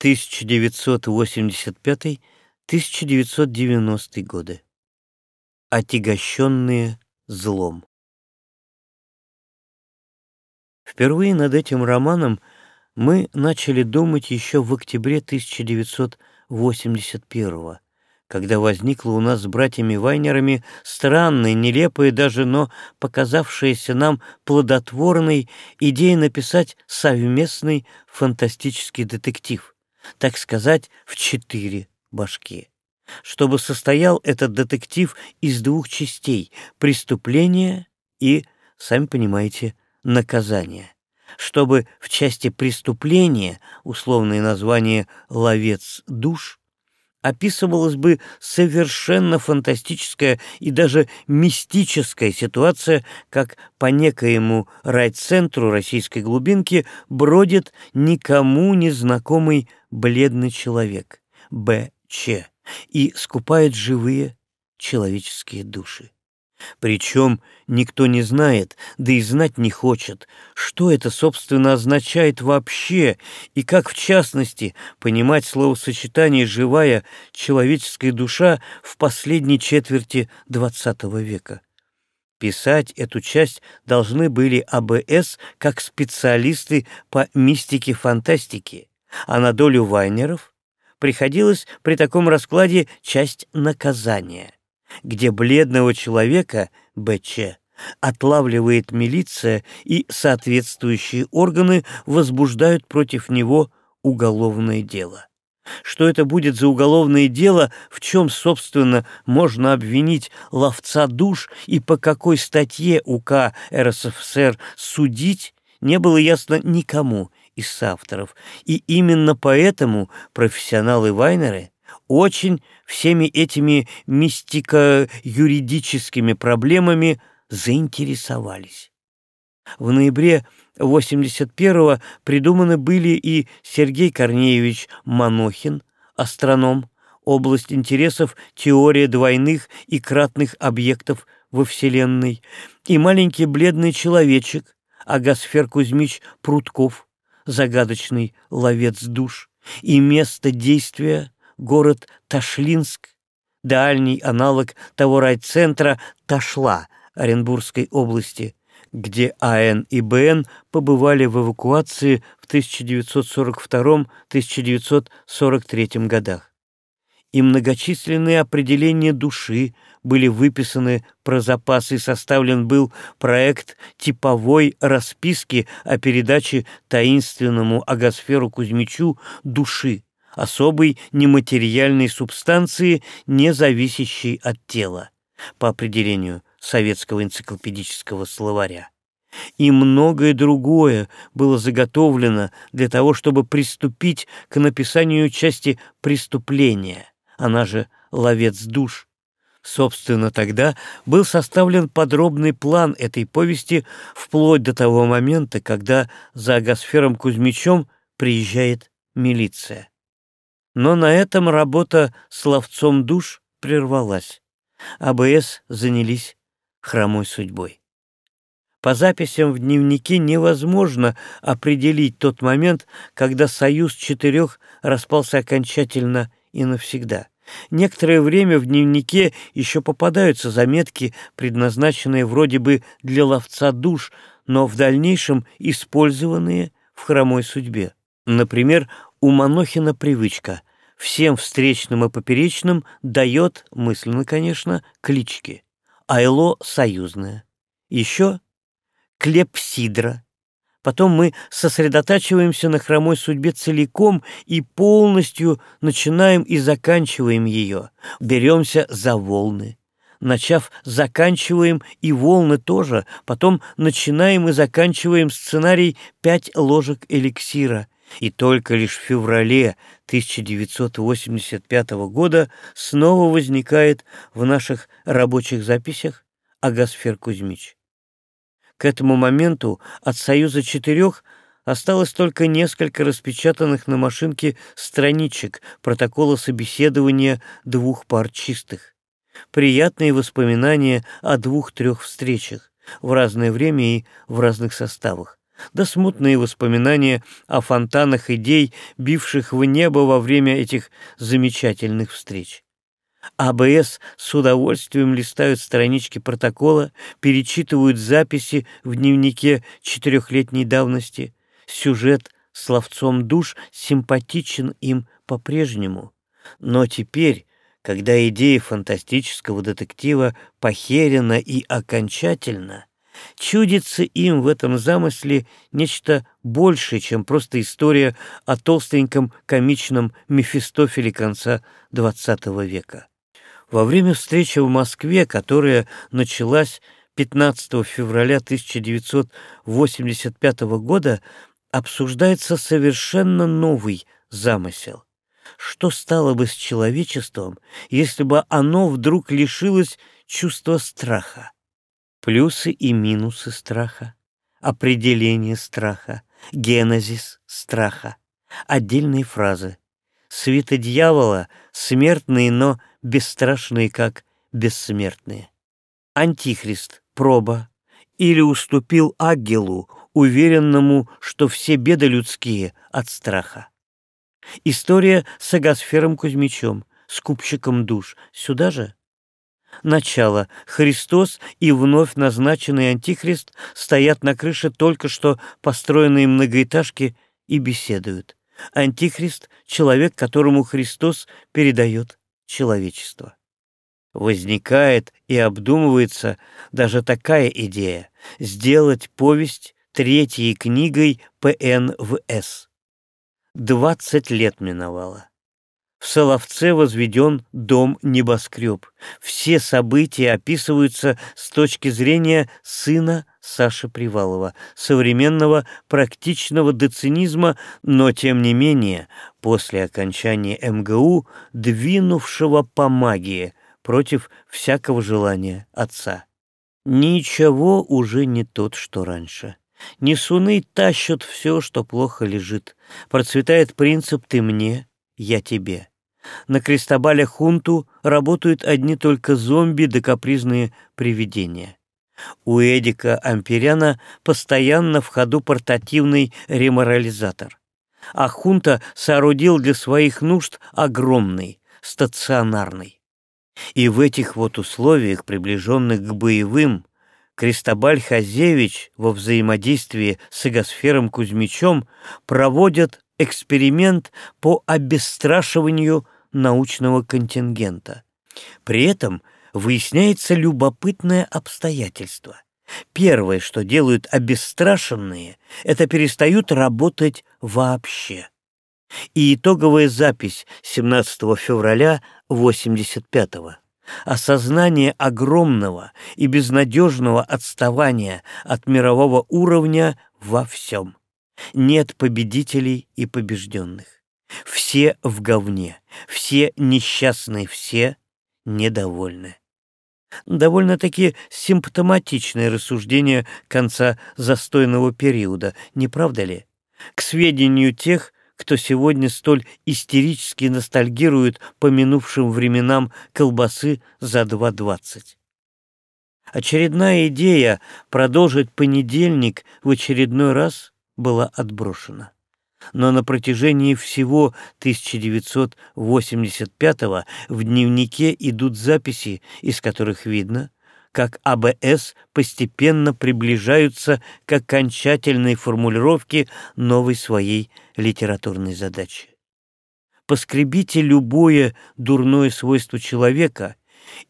1985-1990 годы. Отягощенные злом. Впервые над этим романом мы начали думать еще в октябре 1981 когда возникла у нас с братьями Вайнерами странная, нелепая даже, но показавшаяся нам плодотворной идея написать совместный фантастический детектив, так сказать, в четыре башки. Чтобы состоял этот детектив из двух частей — преступления и, сами понимаете, наказания чтобы в части преступления, условное название «ловец душ», описывалась бы совершенно фантастическая и даже мистическая ситуация, как по некоему райцентру российской глубинки бродит никому незнакомый бледный человек, Б.Ч., и скупает живые человеческие души. Причем никто не знает, да и знать не хочет, что это, собственно, означает вообще, и как, в частности, понимать словосочетание «живая человеческая душа» в последней четверти XX века. Писать эту часть должны были АБС как специалисты по мистике-фантастике, а на долю Вайнеров приходилось при таком раскладе часть наказания где бледного человека, БЧ, отлавливает милиция и соответствующие органы возбуждают против него уголовное дело. Что это будет за уголовное дело, в чем, собственно, можно обвинить ловца душ и по какой статье УК РСФСР судить, не было ясно никому из авторов. И именно поэтому профессионалы-вайнеры очень всеми этими мистико-юридическими проблемами заинтересовались. В ноябре 81-го придуманы были и Сергей Корнеевич Манохин, астроном, область интересов теория двойных и кратных объектов во Вселенной, и маленький бледный человечек Агасфер Кузьмич Прутков, загадочный ловец душ, и место действия город Ташлинск, дальний аналог того райцентра Ташла Оренбургской области, где АН и БН побывали в эвакуации в 1942-1943 годах. И многочисленные определения души были выписаны про запасы составлен был проект типовой расписки о передаче таинственному Агасферу Кузьмичу души особой нематериальной субстанции, не зависящей от тела, по определению советского энциклопедического словаря. И многое другое было заготовлено для того, чтобы приступить к написанию части преступления, она же «Ловец душ». Собственно, тогда был составлен подробный план этой повести вплоть до того момента, когда за Агасфером Кузьмичем приезжает милиция. Но на этом работа с ловцом душ прервалась. АБС занялись хромой судьбой. По записям в дневнике невозможно определить тот момент, когда союз четырех распался окончательно и навсегда. Некоторое время в дневнике еще попадаются заметки, предназначенные вроде бы для ловца душ, но в дальнейшем использованные в хромой судьбе. Например, у Манохина привычка всем встречным и поперечным дает, мысленно, конечно, клички. Айло союзное. Еще клепсидра. Потом мы сосредотачиваемся на хромой судьбе целиком и полностью начинаем и заканчиваем ее. Беремся за волны. Начав, заканчиваем и волны тоже. Потом начинаем и заканчиваем сценарий «Пять ложек эликсира» и только лишь в феврале 1985 года снова возникает в наших рабочих записях Агасфер Кузьмич. К этому моменту от «Союза четырех» осталось только несколько распечатанных на машинке страничек протокола собеседования двух пар чистых. Приятные воспоминания о двух-трех встречах в разное время и в разных составах да смутные воспоминания о фонтанах идей, бивших в небо во время этих замечательных встреч. АБС с удовольствием листают странички протокола, перечитывают записи в дневнике четырехлетней давности. Сюжет словцом душ симпатичен им по-прежнему. Но теперь, когда идея фантастического детектива похерена и окончательно, чудится им в этом замысле нечто большее, чем просто история о толстеньком комичном Мефистофеле конца XX века. Во время встречи в Москве, которая началась 15 февраля 1985 года, обсуждается совершенно новый замысел. Что стало бы с человечеством, если бы оно вдруг лишилось чувства страха? Плюсы и минусы страха, определение страха, генезис страха, отдельные фразы. Свита дьявола — смертные, но бесстрашные, как бессмертные. Антихрист, проба, или уступил ангелу, уверенному, что все беды людские от страха. История с Агасфером Кузьмичем, скупщиком душ. Сюда же? Начало. Христос и вновь назначенный Антихрист стоят на крыше только что построенной многоэтажки и беседуют. Антихрист — человек, которому Христос передает человечество. Возникает и обдумывается даже такая идея — сделать повесть третьей книгой ПНВС. Двадцать лет миновало. В Соловце возведен дом-небоскреб. Все события описываются с точки зрения сына Саши Привалова, современного практичного доцинизма, но, тем не менее, после окончания МГУ, двинувшего по магии против всякого желания отца. Ничего уже не тот, что раньше. Несуны тащат все, что плохо лежит. Процветает принцип «ты мне, я тебе». На Крестобале Хунту работают одни только зомби да капризные привидения. У Эдика Амперяна постоянно в ходу портативный реморализатор. А Хунта соорудил для своих нужд огромный, стационарный. И в этих вот условиях, приближенных к боевым, Кристобаль Хазевич во взаимодействии с Игосфером Кузьмичем проводят эксперимент по обестрашиванию научного контингента. При этом выясняется любопытное обстоятельство. Первое, что делают обестрашенные, это перестают работать вообще. И итоговая запись 17 февраля 85 -го. Осознание огромного и безнадежного отставания от мирового уровня во всем. Нет победителей и побежденных. Все в говне, все несчастные, все недовольны. Довольно-таки симптоматичное рассуждение конца застойного периода, не правда ли? К сведению тех, кто сегодня столь истерически ностальгирует по минувшим временам колбасы за 2.20. Очередная идея продолжить понедельник в очередной раз была отброшена. Но на протяжении всего 1985-го в дневнике идут записи, из которых видно, как АБС постепенно приближаются к окончательной формулировке новой своей литературной задачи. Поскребите любое дурное свойство человека,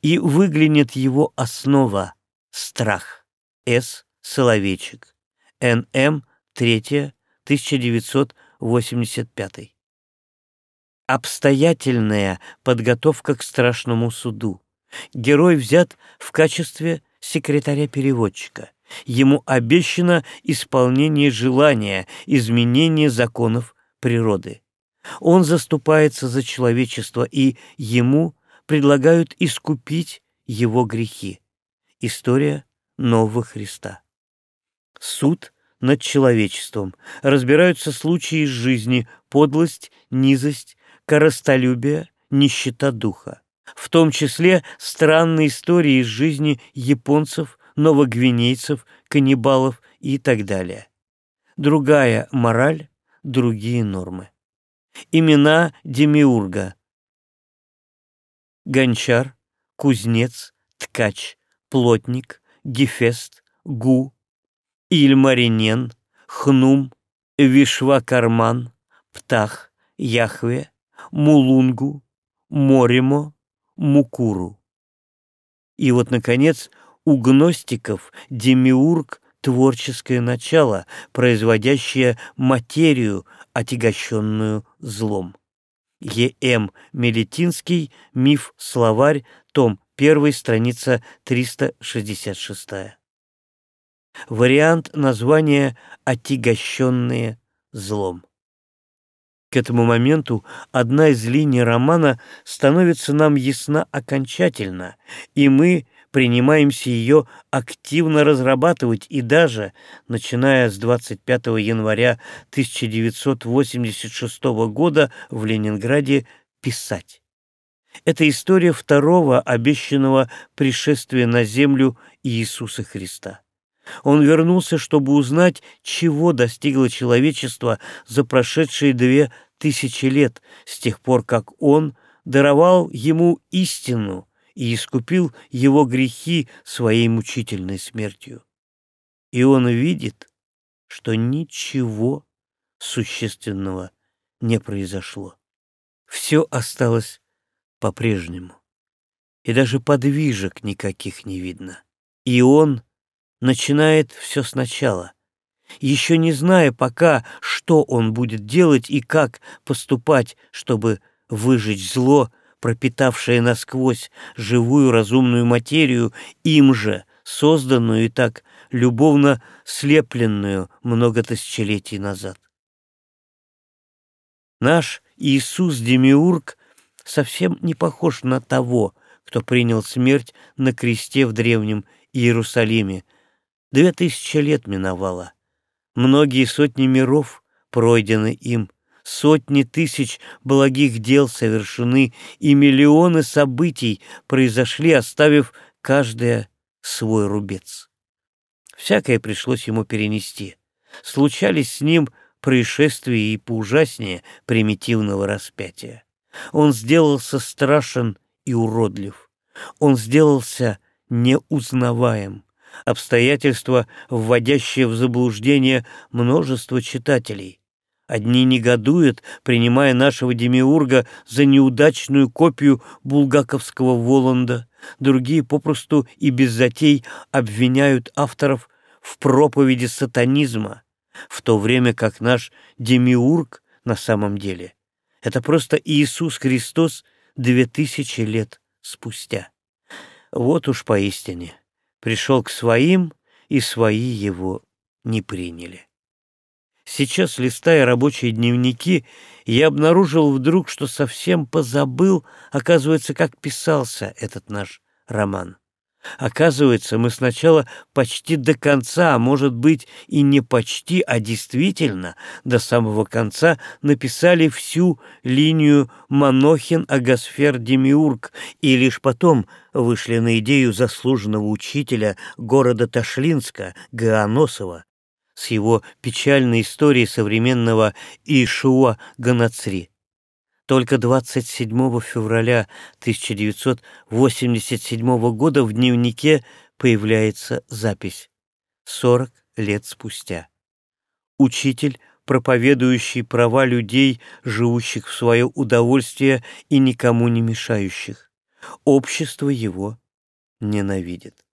и выглянет его основа — страх. С. Соловейчик. Н.М. 3. 1985. Обстоятельная подготовка к страшному суду. Герой взят в качестве секретаря-переводчика. Ему обещано исполнение желания, изменение законов природы. Он заступается за человечество, и ему предлагают искупить его грехи. История Нового Христа. Суд над человечеством. Разбираются случаи из жизни, подлость, низость, коростолюбие, нищета духа в том числе странные истории из жизни японцев, новогвинейцев, каннибалов и так далее. другая мораль, другие нормы. Имена Демиурга. Гончар, кузнец, ткач, плотник, гефест, гу, Ильмаринен, хнум, вишвакарман, птах, яхве, мулунгу, моримо, мукуру. И вот, наконец, у гностиков демиург — творческое начало, производящее материю, отягощенную злом. Е.М. Мелетинский, миф-словарь, том 1, страница 366. Вариант названия «Отягощенные злом». К этому моменту одна из линий романа становится нам ясна окончательно, и мы принимаемся ее активно разрабатывать и даже, начиная с 25 января 1986 года в Ленинграде, писать. Это история второго обещанного пришествия на землю Иисуса Христа. Он вернулся, чтобы узнать, чего достигло человечество за прошедшие две тысячи лет, с тех пор, как он даровал ему истину и искупил его грехи своей мучительной смертью. И он видит, что ничего существенного не произошло. Все осталось по-прежнему, и даже подвижек никаких не видно. И он начинает все сначала, еще не зная пока, что он будет делать и как поступать, чтобы выжечь зло, пропитавшее насквозь живую разумную материю, им же созданную и так любовно слепленную много тысячелетий назад. Наш Иисус-демиург совсем не похож на того, кто принял смерть на кресте в древнем Иерусалиме, Две тысячи лет миновало. Многие сотни миров пройдены им, сотни тысяч благих дел совершены, и миллионы событий произошли, оставив каждое свой рубец. Всякое пришлось ему перенести. Случались с ним происшествия и поужаснее примитивного распятия. Он сделался страшен и уродлив. Он сделался неузнаваем обстоятельства, вводящие в заблуждение множество читателей. Одни негодуют, принимая нашего демиурга за неудачную копию булгаковского Воланда, другие попросту и без затей обвиняют авторов в проповеди сатанизма, в то время как наш демиург на самом деле — это просто Иисус Христос две тысячи лет спустя. Вот уж поистине пришел к своим, и свои его не приняли. Сейчас, листая рабочие дневники, я обнаружил вдруг, что совсем позабыл, оказывается, как писался этот наш роман. Оказывается, мы сначала почти до конца, а может быть и не почти, а действительно до самого конца написали всю линию Манохин-Агасфер-Демиург и лишь потом вышли на идею заслуженного учителя города Ташлинска Гаоносова с его печальной историей современного Ишуа Ганацри. Только 27 февраля 1987 года в дневнике появляется запись. 40 лет спустя. Учитель, проповедующий права людей, живущих в свое удовольствие и никому не мешающих. Общество его ненавидит.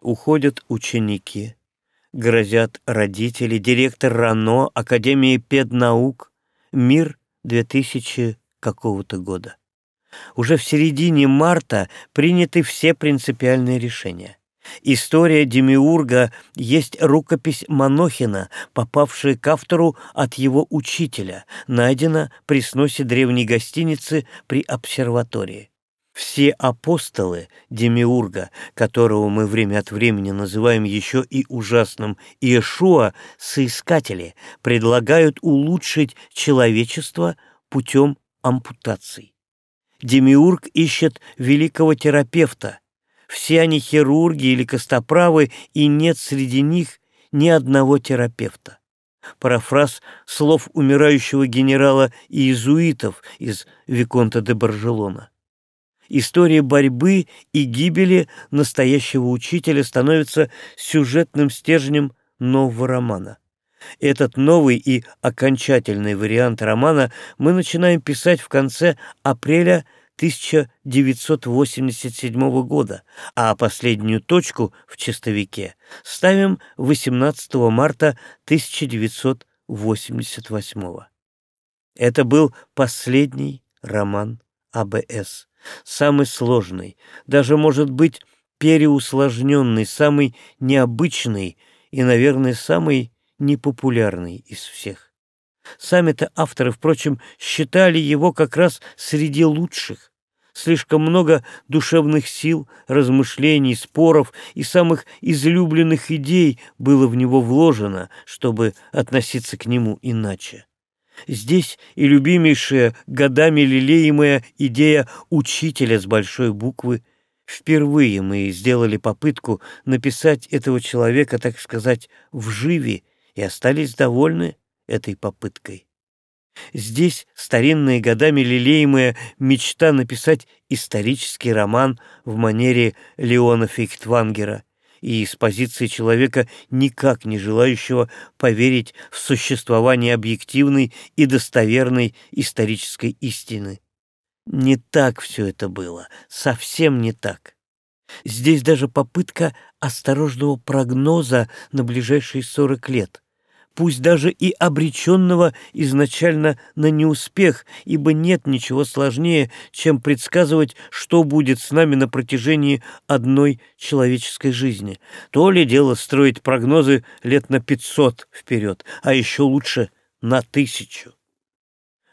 Уходят ученики, грозят родители, директор РАНО, Академии педнаук, мир 2000 какого-то года. Уже в середине марта приняты все принципиальные решения. История Демиурга есть рукопись Манохина, попавшая к автору от его учителя, найдена при сносе древней гостиницы при обсерватории. Все апостолы Демиурга, которого мы время от времени называем еще и ужасным Иешуа, соискатели, предлагают улучшить человечество путем ампутаций. Демиург ищет великого терапевта. Все они хирурги или костоправы, и нет среди них ни одного терапевта. Парафраз слов умирающего генерала иезуитов из Виконта де Баржелона. История борьбы и гибели настоящего учителя становится сюжетным стержнем нового романа. Этот новый и окончательный вариант романа мы начинаем писать в конце апреля 1987 года, а последнюю точку в чистовике ставим 18 марта 1988. Это был последний роман АБС, самый сложный, даже, может быть, переусложненный, самый необычный и, наверное, самый непопулярный из всех. Сами-то авторы, впрочем, считали его как раз среди лучших. Слишком много душевных сил, размышлений, споров и самых излюбленных идей было в него вложено, чтобы относиться к нему иначе. Здесь и любимейшая, годами лелеемая идея учителя с большой буквы. Впервые мы сделали попытку написать этого человека, так сказать, вживе, и остались довольны этой попыткой. Здесь старинные годами лелеемая мечта написать исторический роман в манере Леона Фейхтвангера и с позиции человека, никак не желающего поверить в существование объективной и достоверной исторической истины. Не так все это было, совсем не так. Здесь даже попытка осторожного прогноза на ближайшие сорок лет пусть даже и обреченного изначально на неуспех, ибо нет ничего сложнее, чем предсказывать, что будет с нами на протяжении одной человеческой жизни. То ли дело строить прогнозы лет на пятьсот вперед, а еще лучше на тысячу.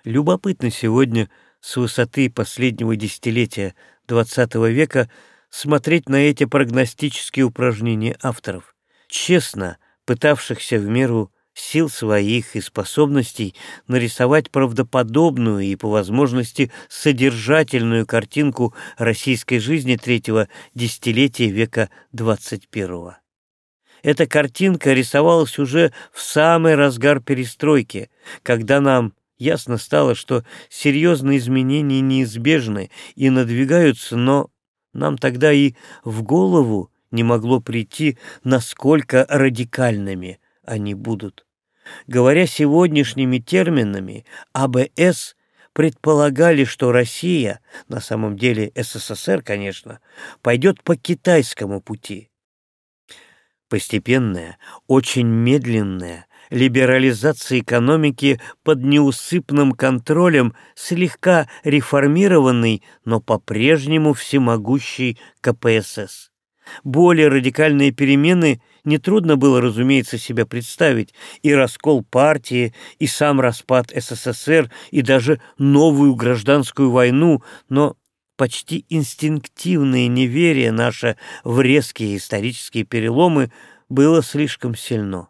Любопытно сегодня с высоты последнего десятилетия XX века смотреть на эти прогностические упражнения авторов, честно пытавшихся в меру сил своих и способностей нарисовать правдоподобную и, по возможности, содержательную картинку российской жизни третьего десятилетия века XXI. Эта картинка рисовалась уже в самый разгар перестройки, когда нам ясно стало, что серьезные изменения неизбежны и надвигаются, но нам тогда и в голову не могло прийти, насколько радикальными они будут. Говоря сегодняшними терминами, АБС предполагали, что Россия, на самом деле СССР, конечно, пойдет по китайскому пути. Постепенная, очень медленная либерализация экономики под неусыпным контролем слегка реформированный, но по-прежнему всемогущий КПСС. Более радикальные перемены нетрудно было, разумеется, себя представить. И раскол партии, и сам распад СССР, и даже новую гражданскую войну, но почти инстинктивное неверие наше в резкие исторические переломы было слишком сильно.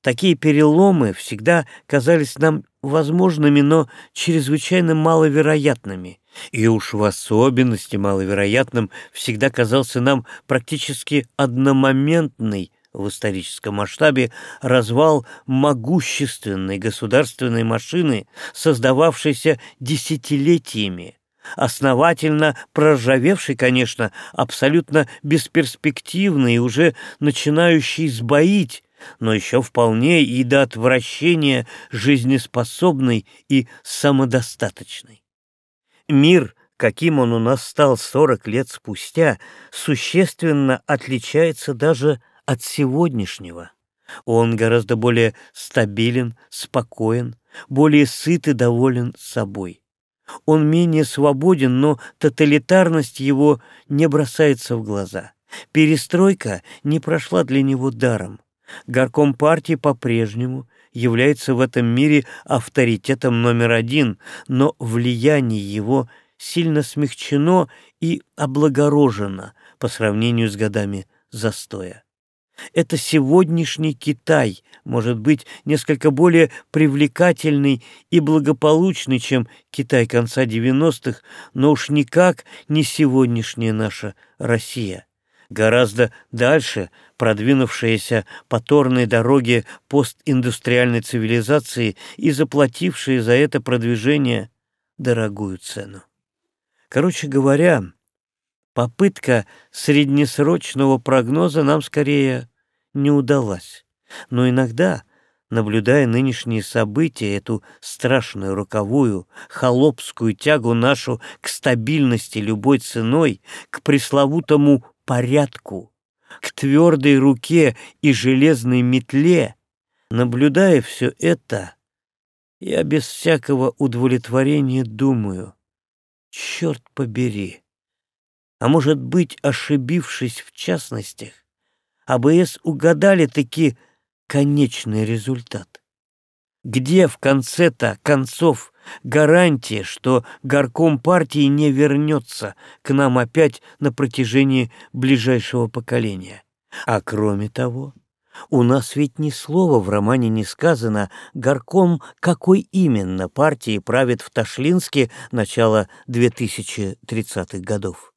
Такие переломы всегда казались нам возможными, но чрезвычайно маловероятными. И уж в особенности маловероятным всегда казался нам практически одномоментный в историческом масштабе развал могущественной государственной машины, создававшейся десятилетиями, основательно проржавевший, конечно, абсолютно бесперспективный и уже начинающий сбоить, но еще вполне и до отвращения жизнеспособный и самодостаточный. Мир, каким он у нас стал сорок лет спустя, существенно отличается даже от сегодняшнего. Он гораздо более стабилен, спокоен, более сыт и доволен собой. Он менее свободен, но тоталитарность его не бросается в глаза. Перестройка не прошла для него даром. Горком партии по-прежнему является в этом мире авторитетом номер один, но влияние его сильно смягчено и облагорожено по сравнению с годами застоя. Это сегодняшний Китай может быть несколько более привлекательный и благополучный, чем Китай конца 90-х, но уж никак не сегодняшняя наша Россия гораздо дальше продвинувшиеся по торной дороге постиндустриальной цивилизации и заплатившие за это продвижение дорогую цену. Короче говоря, попытка среднесрочного прогноза нам скорее не удалась. Но иногда, наблюдая нынешние события, эту страшную роковую, холопскую тягу нашу к стабильности любой ценой, к пресловутому порядку, к твердой руке и железной метле, наблюдая все это, я без всякого удовлетворения думаю, черт побери, а может быть, ошибившись в частностях, АБС угадали таки конечный результат. Где в конце-то концов гарантия, что горком партии не вернется к нам опять на протяжении ближайшего поколения? А кроме того, у нас ведь ни слова в романе не сказано, горком какой именно партии правит в Ташлинске начала 2030-х годов.